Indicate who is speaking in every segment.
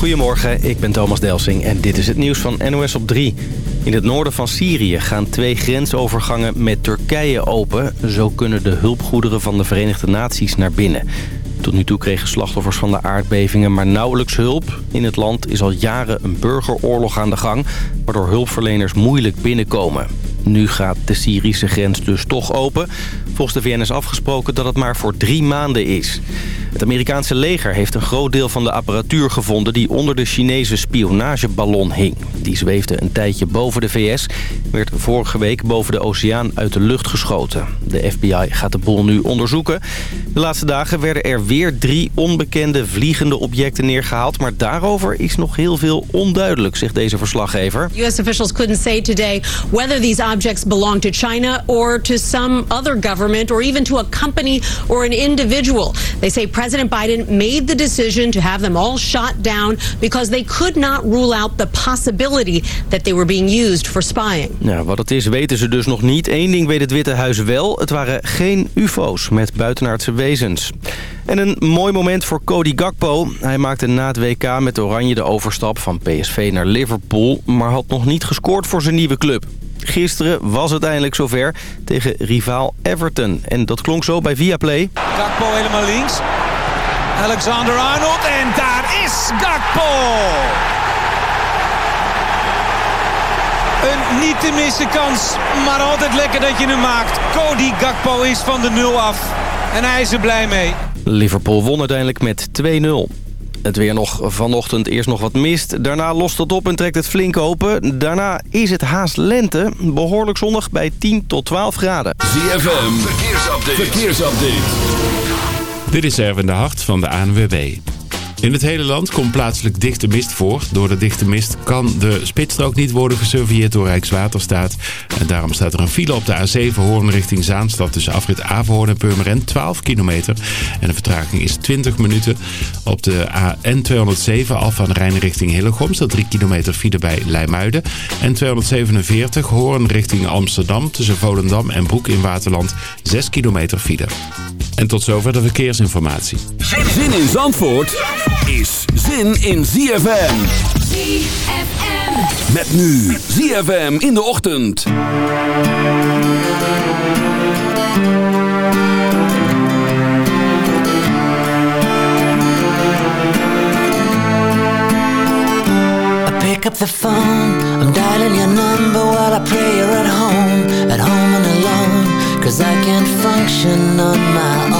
Speaker 1: Goedemorgen, ik ben Thomas Delsing en dit is het nieuws van NOS op 3. In het noorden van Syrië gaan twee grensovergangen met Turkije open. Zo kunnen de hulpgoederen van de Verenigde Naties naar binnen. Tot nu toe kregen slachtoffers van de aardbevingen maar nauwelijks hulp. In het land is al jaren een burgeroorlog aan de gang... waardoor hulpverleners moeilijk binnenkomen. Nu gaat de Syrische grens dus toch open. Volgens de VN is afgesproken dat het maar voor drie maanden is. Het Amerikaanse leger heeft een groot deel van de apparatuur gevonden... die onder de Chinese spionageballon hing. Die zweefde een tijdje boven de VS. Werd vorige week boven de oceaan uit de lucht geschoten. De FBI gaat de boel nu onderzoeken. De laatste dagen werden er weer drie onbekende vliegende objecten neergehaald. Maar daarover is nog heel veel onduidelijk, zegt deze verslaggever.
Speaker 2: U.S. officials couldn't say today whether these objects belong to China... or to some other government or even to a company or an individual. They say President Biden made the decision to have them all shot down because they could not rule out the possibility that they were being used for spying.
Speaker 1: Ja, wat het is weten ze dus nog niet. Eén ding weet het Witte Huis wel. Het waren geen ufo's met buitenaardse wezens. En een mooi moment voor Cody Gakpo. Hij maakte na het WK met Oranje de overstap van PSV naar Liverpool... maar had nog niet gescoord voor zijn nieuwe club. Gisteren was het eindelijk zover tegen rivaal Everton. En dat klonk zo bij Viaplay.
Speaker 3: Gakpo helemaal links. Alexander Arnold en daar is Gakpo! Een niet te missen kans, maar altijd lekker dat je hem maakt. Cody Gakpo is van de nul af en hij is er blij mee.
Speaker 1: Liverpool won uiteindelijk met 2-0. Het weer nog vanochtend eerst nog wat mist. Daarna lost het op en trekt het flink open. Daarna is het haast lente. Behoorlijk zonnig bij 10 tot 12 graden.
Speaker 4: ZFM, verkeersupdate. verkeersupdate.
Speaker 5: Dit is Erwin de Hart van de ANWB. In het hele land komt plaatselijk dichte mist voor. Door de dichte mist kan de spitsstrook niet worden gesurveilleerd door Rijkswaterstaat. En daarom staat er een file op de A7 Hoorn richting Zaanstad tussen afrit Averhoorn en Purmerend 12 kilometer. En de vertraging is 20 minuten. Op de AN207 Alphen aan de Rijn richting Hillegom staat 3 kilometer file bij Leimuiden. En 247 Hoorn richting Amsterdam tussen Volendam en Broek in Waterland 6 kilometer file. En tot zover de verkeersinformatie.
Speaker 4: Zin in Zandvoort is zin in ZFM.
Speaker 6: ZFM.
Speaker 4: Met nu ZFM in de ochtend.
Speaker 7: I pick up the phone, I'm dialing your number while I pray you're at home, at home and alone, cause I can't function on my own.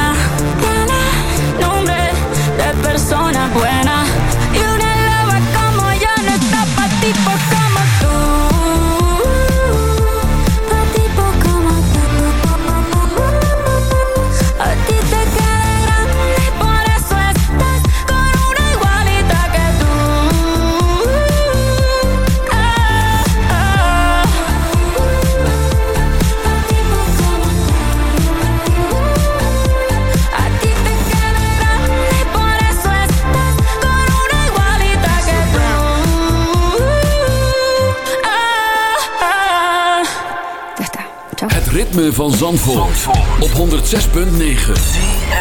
Speaker 4: Ritme van Zandvoort, Zandvoort. op 106.9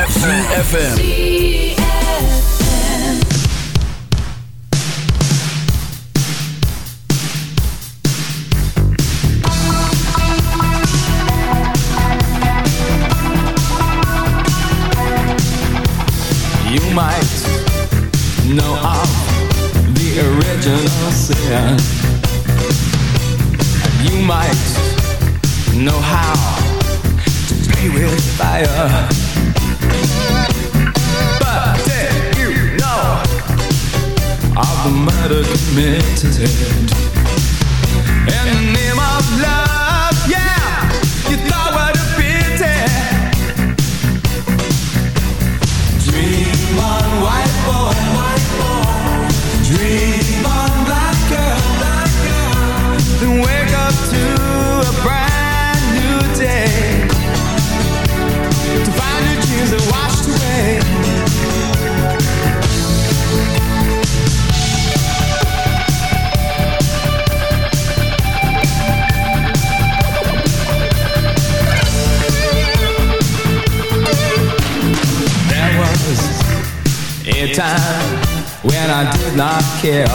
Speaker 4: CFFM
Speaker 8: You might know of the original sin. You might know how to play with fire. But did you know of the murder committed in the name of love? Yeah, you thought what a. Dream on, white boy, white boy. Dream on, black girl, black girl. Then wake up to a brand day To find your dreams are washed away There was a time when I did not care.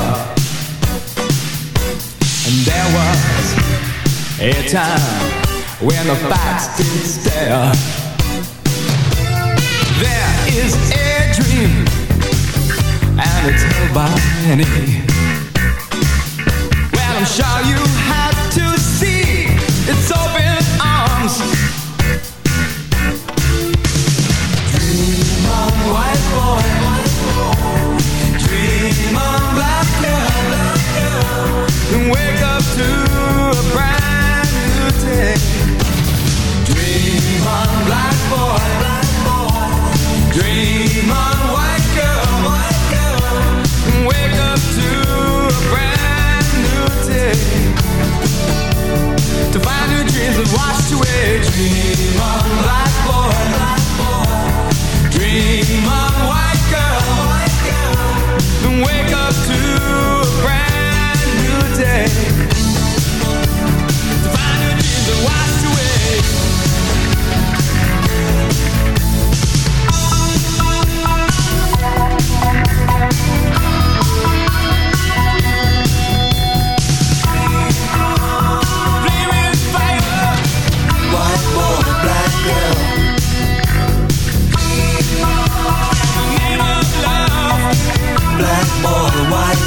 Speaker 8: And there was a time when the facts did stare. There is a dream, and it's held by many. Well, I'm sure you have to see its open arms. Dream on, white boy. Dream on, black girl. And wake up to prima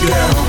Speaker 8: girl.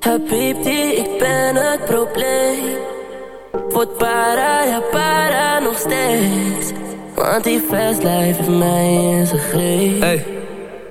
Speaker 6: Habibti, ik ben het probleem. Word para, ja para nog steeds. Want die fast life mij in zijn greep.
Speaker 9: Hey,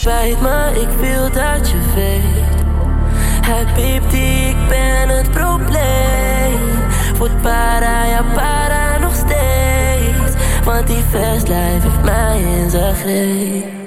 Speaker 6: spijt me, ik wil dat je weet. Habibti, ik ben het probleem. Word para, ja para nog steeds. Want die life heeft mij in zijn greep.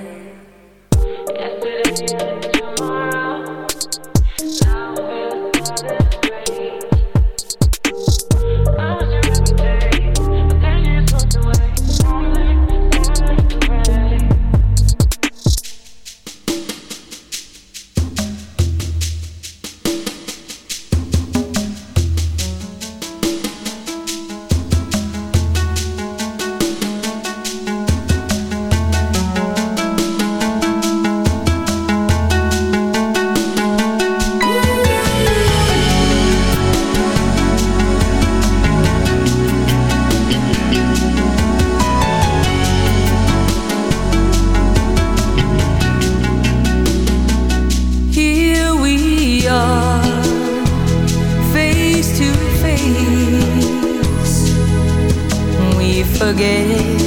Speaker 10: Forget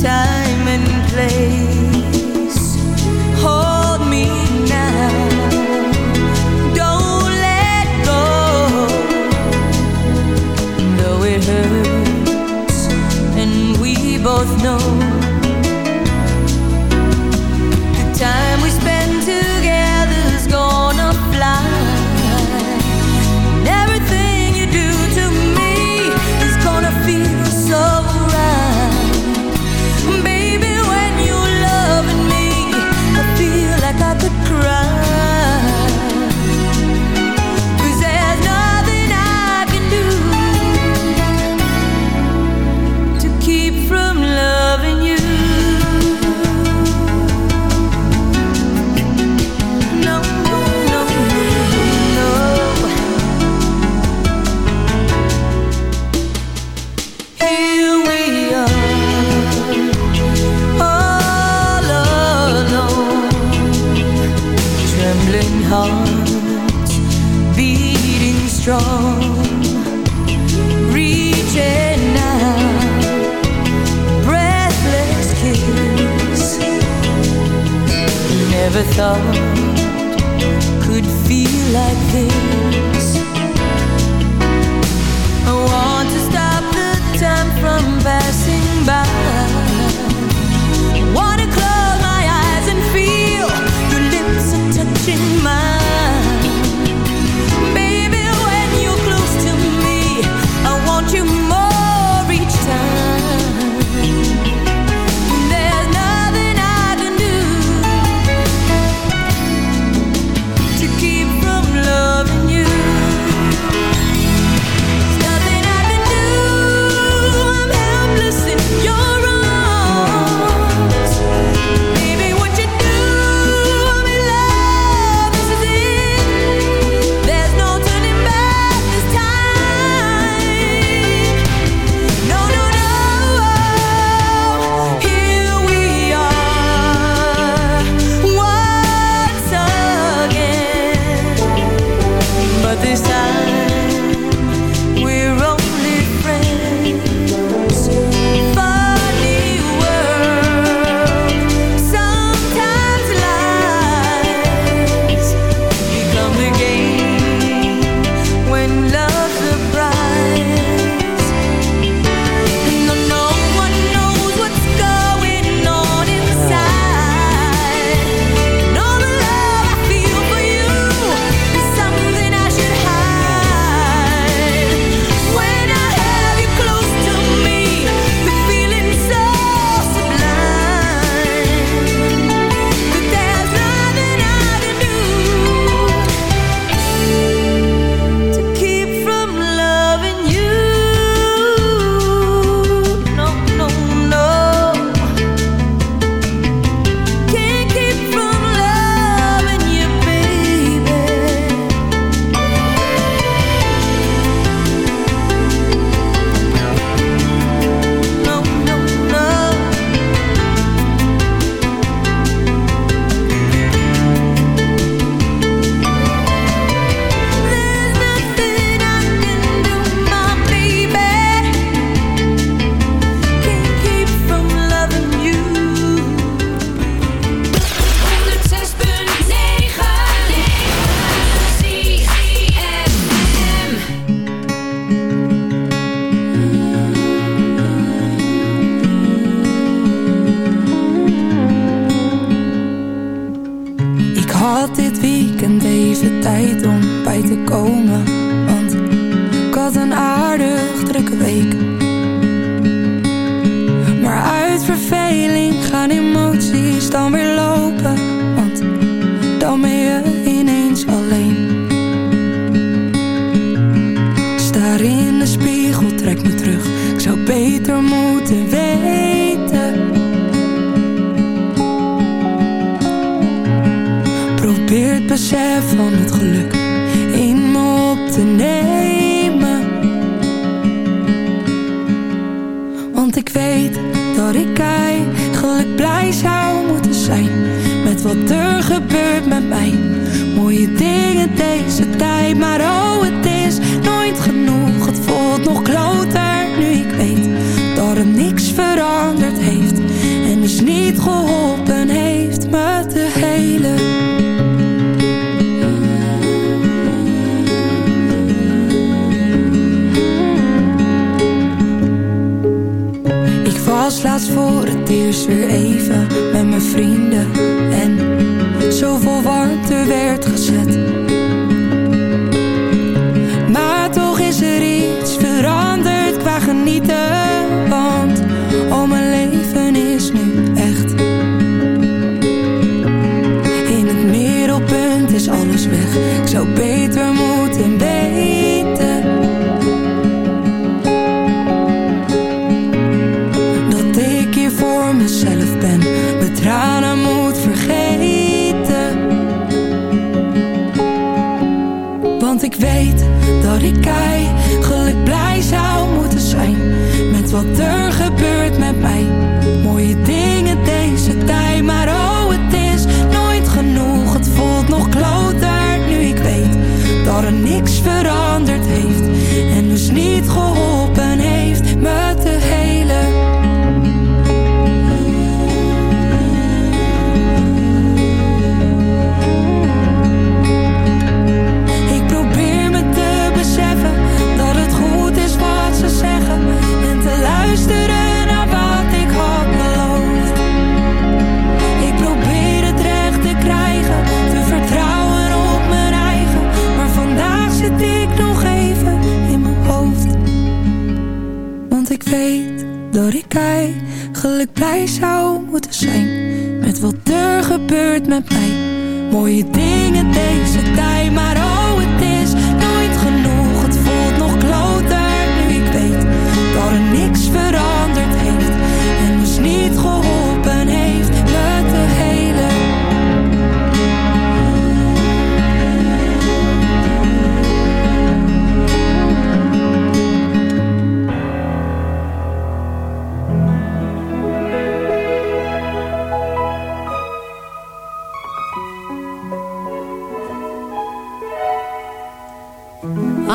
Speaker 10: time and place.
Speaker 11: zou beter moeten weten Dat ik hier voor mezelf ben Mijn tranen moet vergeten. Want ik weet dat ik eigenlijk blij zou moeten zijn Met wat er gebeurt met mij. Mooie dingen deze tijd maar ook veranderd. gebeurt met mij. Mooie dingen deze tijd, maar oh, het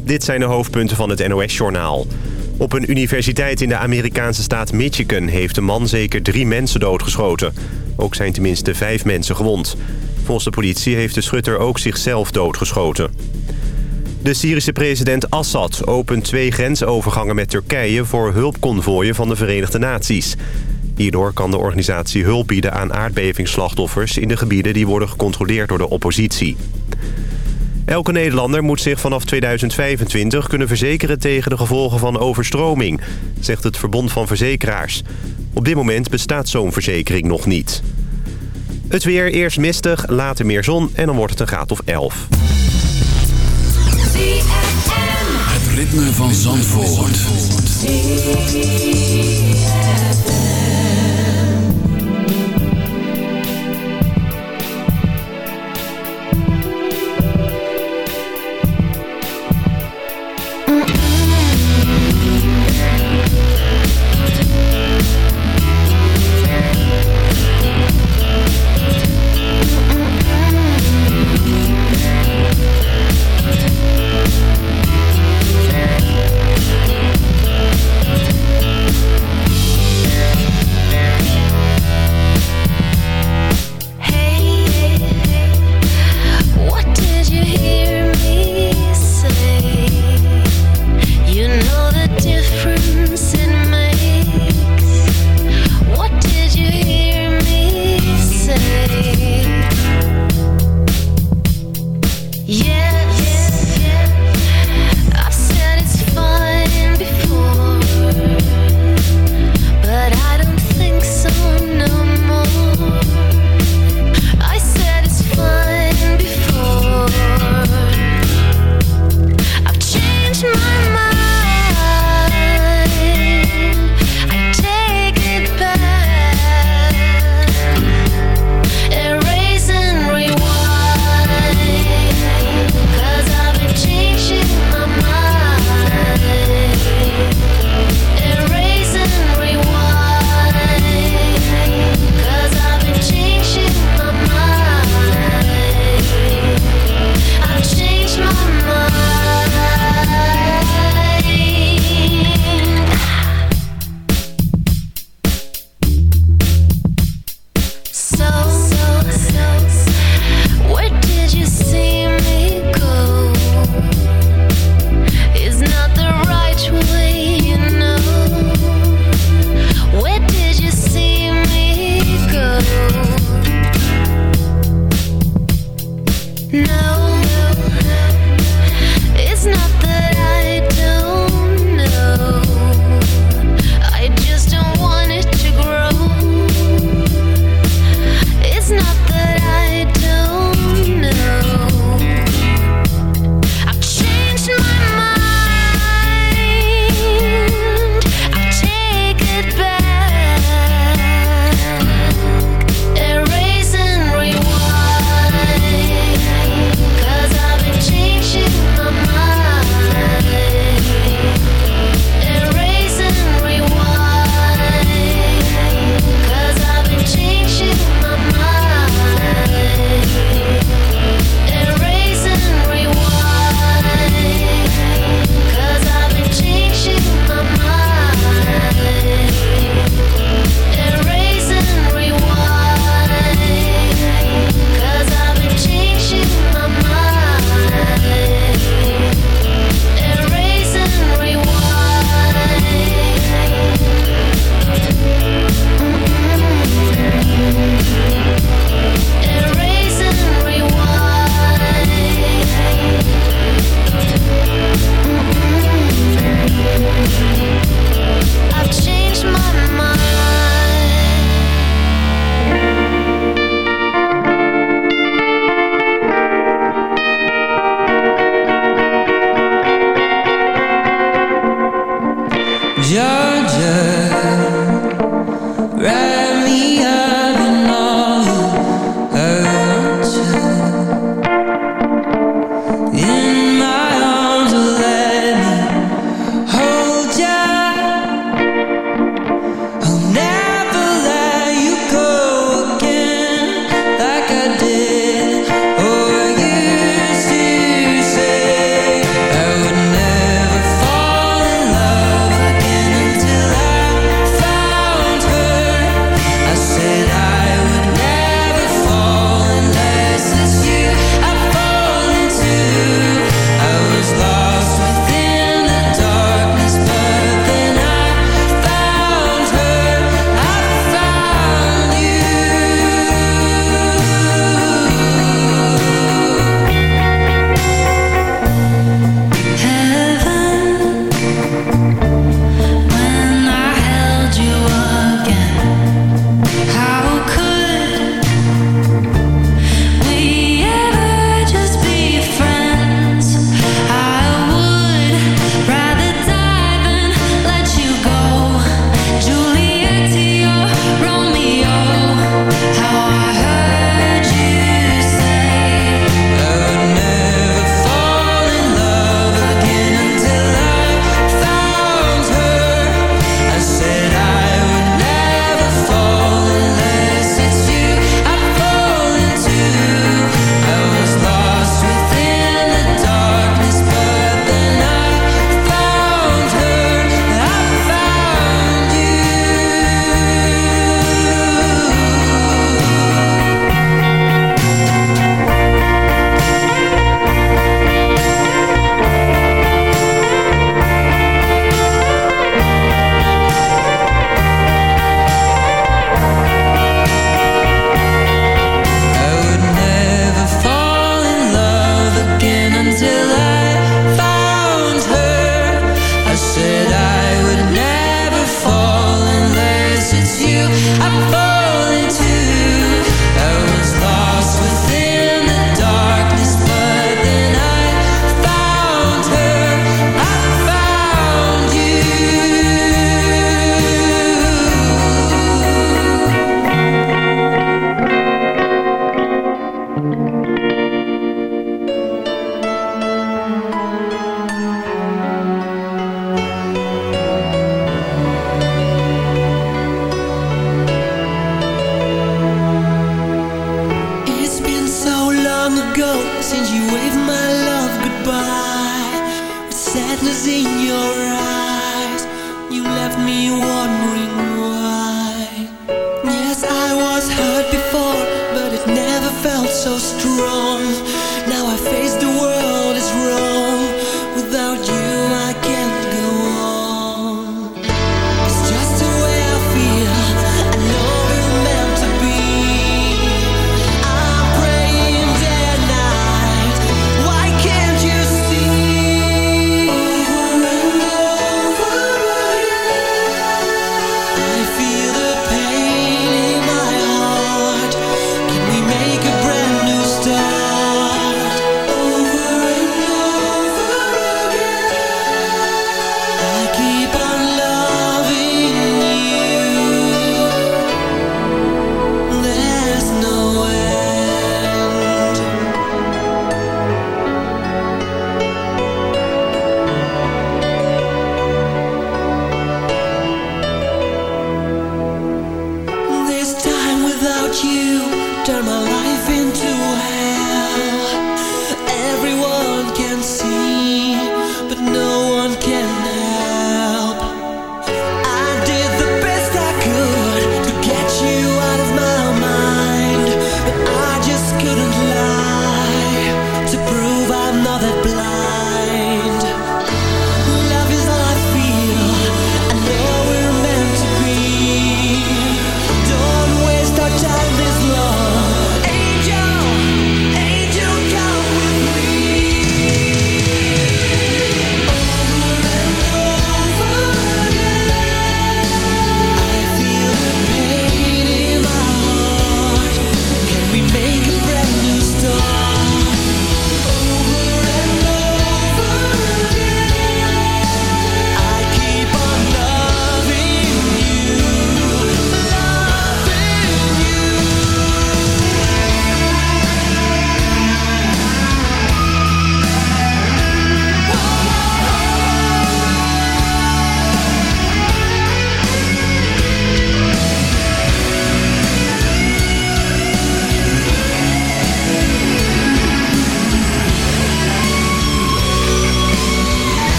Speaker 12: Dit zijn de hoofdpunten van het NOS-journaal. Op een universiteit in de Amerikaanse staat Michigan... heeft een man zeker drie mensen doodgeschoten. Ook zijn tenminste vijf mensen gewond. Volgens de politie heeft de schutter ook zichzelf doodgeschoten. De Syrische president Assad opent twee grensovergangen met Turkije... voor hulpconvooien van de Verenigde Naties. Hierdoor kan de organisatie hulp bieden aan aardbevingsslachtoffers... in de gebieden die worden gecontroleerd door de oppositie. Elke Nederlander moet zich vanaf 2025 kunnen verzekeren tegen de gevolgen van overstroming, zegt het Verbond van Verzekeraars. Op dit moment bestaat zo'n verzekering nog niet. Het weer eerst mistig, later meer zon en dan wordt het een graad of 11.
Speaker 4: Het ritme van Zandvoort.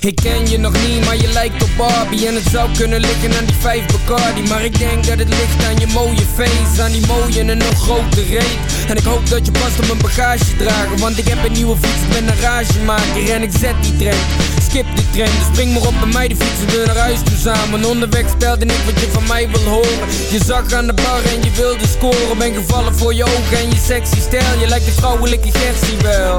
Speaker 13: ik ken je nog niet, maar je lijkt op Barbie. En het zou kunnen liggen aan die vijf Bacardi. Maar ik denk dat het ligt aan je mooie face Aan die mooie en nog grote reet. En ik hoop dat je past op mijn bagage dragen Want ik heb een nieuwe fiets, ik ben een ragemaker. En ik zet die trend, skip die trend Dus spring maar op bij mij, de fietsen we naar huis toe samen. Onderweg stelde ik wat je van mij wil horen. Je zag aan de bar en je wilde scoren. Ben gevallen voor je ogen en je sexy stijl. Je lijkt de vrouwelijke Gertie wel